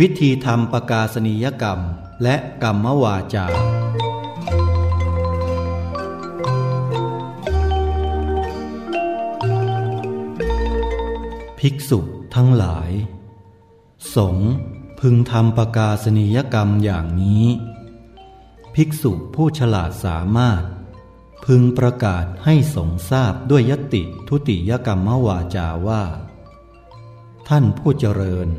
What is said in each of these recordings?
วิธีทำประกาศนียกรรม และกรรมวาจา ภิกษุทั้งหลาย สงพึงทำประกาศนียกรรมอย่างนี้ ภิกษุผู้ฉลาดสามารถ พึงประกาศให้สงทราบด้วยยติทุติยกรรมวาจาว่า ท่านผู้เจริญ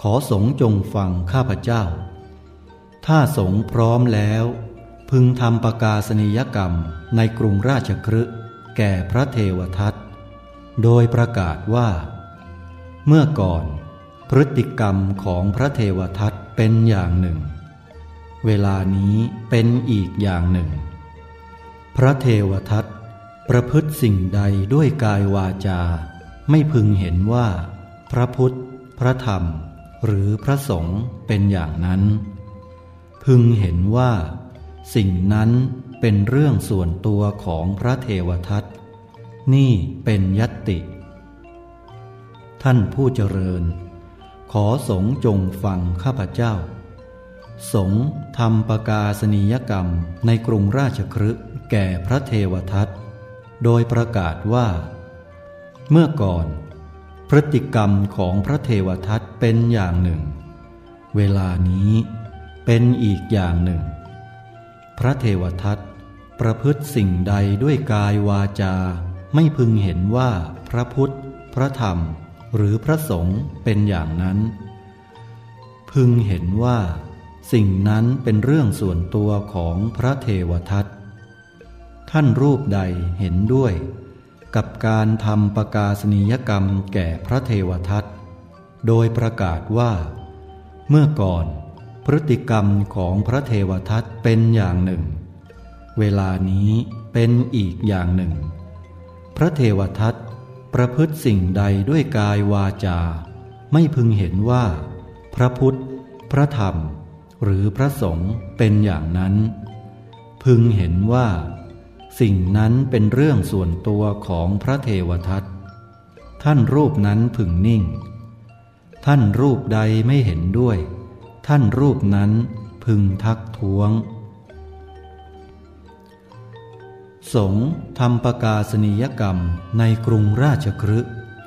ขอสงจงฟังข้าพเจ้า ถ้าสงพร้อมแล้ว พึงทำประกาศนียกรรมในกรุงราชครึแก่พระเทวทัตโดยประกาศว่า เมื่อก่อน พฤติกรรมของพระเทวทัตเป็นอย่างหนึ่ง เวลานี้เป็นอีกอย่างหนึ่ง พระเทวทัตประพฤติสิ่งใดด้วยกายวาจา ไม่พึงเห็นว่า พระพุทธ พระธรรม หรือพระสงฆ์เป็นอย่างนั้น พึงเห็นว่า สิ่งนั้นเป็นเรื่องส่วนตัวของพระเทวทัตนี่เป็นยตติ ท่านผู้เจริญ ขอสงจงฟังข้าพเจ้า สงทำประกาศนียกรรมในกรุงราชครึแก่พระเทวทัตโดยประกาศว่า เมื่อก่อน พฤติกรรมของพระเทวทัตเป็นอย่างหนึ่ง เวลานี้เป็นอีกอย่างหนึ่ง พระเทวทัตประพฤติสิ่งใดด้วยกายวาจา ไม่พึงเห็นว่าพระพุทธ พระธรรม หรือพระสงฆ์เป็นอย่างนั้น พึงเห็นว่า สิ่งนั้นเป็นเรื่องส่วนตัวของพระเทวทัตท่านรูปใดเห็นด้วย กับการทำประกาศนียกรรมแก่พระเทวทัตโดยประกาศว่า เมื่อก่อนพฤติกรรมของพระเทวทัตเป็นอย่างหนึ่ง เวลานี้เป็นอีกอย่างหนึ่ง พระเทวทัตประพฤติสิ่งใดด้วยกายวาจา ไม่พึงเห็นว่า พระพุทธ พระธรรม หรือพระสงฆ์เป็นอย่างนั้น พึงเห็นว่า สิ่งนั้นเป็นเรื่องส่วนตัวของพระเทวทัต ท่านรูปนั้นพึงนิ่ง ท่านรูปใดไม่เห็นด้วย ท่านรูปนั้นพึงทักท้วง สงทำประกาศนียกรรมในกรุงราชครึ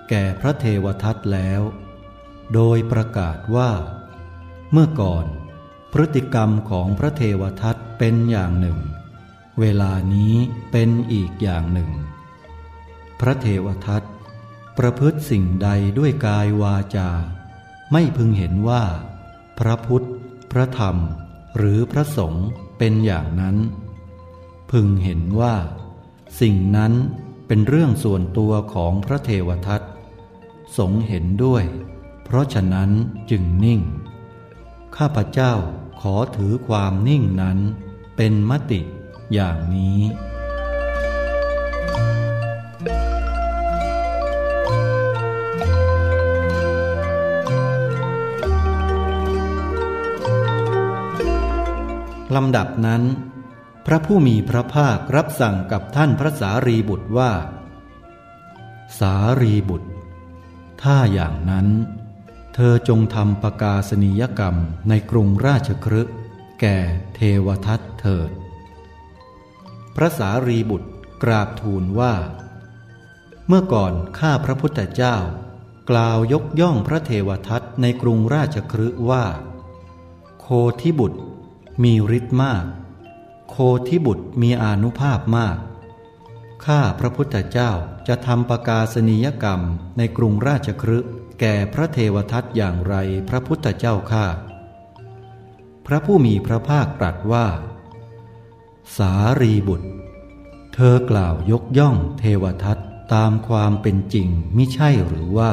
แก่พระเทวทัตแล้ว โดยประกาศว่า เมื่อก่อน พฤติกรรมของพระเทวทัตเป็นอย่างหนึ่ง เวลานี้เป็นอีกอย่างหนึ่ง พระเทวทัตประพฤติสิ่งใดด้วยกายวาจา ไม่พึงเห็นว่า พระพุทธ พระธรรม หรือพระสงฆ์เป็นอย่างนั้น พึงเห็นว่า สิ่งนั้นเป็นเรื่องส่วนตัวของพระเทวทัตสงเห็นด้วย เพราะฉะนั้นจึงนิ่ง ข้าพเจ้าขอถือความนิ่งนั้นเป็นมติ อย่างนี้ ลำดับนั้น พระผู้มีพระภาครับสั่งกับท่านพระสารีบุตรว่า สารีบุตร ถ้าอย่างนั้น เธอจงทำประกาศนียกรรมในกรุงราชครึแก่เทวทัตเถิด พระสารีบุตรกราบทูลว่า เมื่อก่อนข้าพระพุทธเจ้า กล่าวยกย่องพระเทวทัตในกรุงราชครึว่า โคทิบุตรมีฤทธิ์มาก โคทิบุตรมีอนุภาพมาก ข้าพระพุทธเจ้าจะทำประกาศนียกรรมในกรุงราชครึแก่พระเทวทัตอย่างไรพระพุทธเจ้าข้าพระผู้มีพระภาคตรัสว่า สารีบุตร เธอกล่าวยกย่องเทวทัตตามความเป็นจริงมิใช่หรือว่า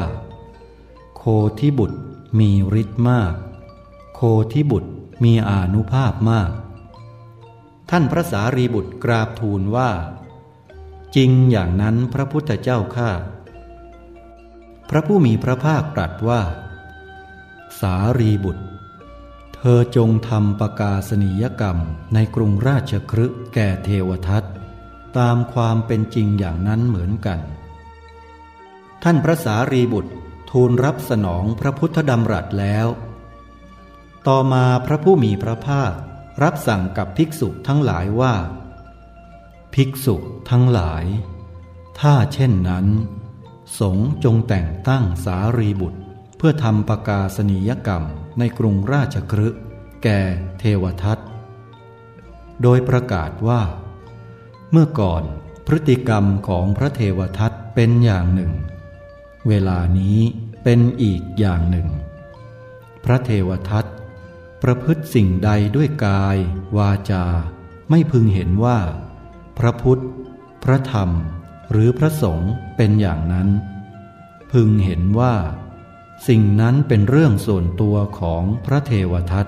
โคทิบุตรมีฤทธิ์มาก โคทิบุตรมีอานุภาพมาก ท่านพระสารีบุตรกราบทูลว่า จริงอย่างนั้นพระพุทธเจ้าข้าพระผู้มีพระภาคตรัสว่า สารีบุตร เธอจงทำประกาศนียกรรมในกรุงราชครึแก่เทวทัตตามความเป็นจริงอย่างนั้นเหมือนกัน ท่านพระสารีบุตรทูลรับสนองพระพุทธดำรัสแล้ว ต่อมาพระผู้มีพระภาครับสั่งกับภิกษุทั้งหลายว่า ภิกษุทั้งหลาย ถ้าเช่นนั้น สงจงแต่งตั้งสารีบุตร เพื่อทำประกาศนียกรรมในกรุงราชครึแก่เทวทัตโดยประกาศว่า เมื่อก่อนพฤติกรรมของพระเทวทัตเป็นอย่างหนึ่ง เวลานี้เป็นอีกอย่างหนึ่ง พระเทวทัตประพฤติสิ่งใดด้วยกาย วาจา ไม่พึงเห็นว่า พระพุทธ พระธรรม หรือพระสงฆ์เป็นอย่างนั้น พึงเห็นว่า สิ่งนั้นเป็นเรื่องส่วนตัวของพระเทวทัต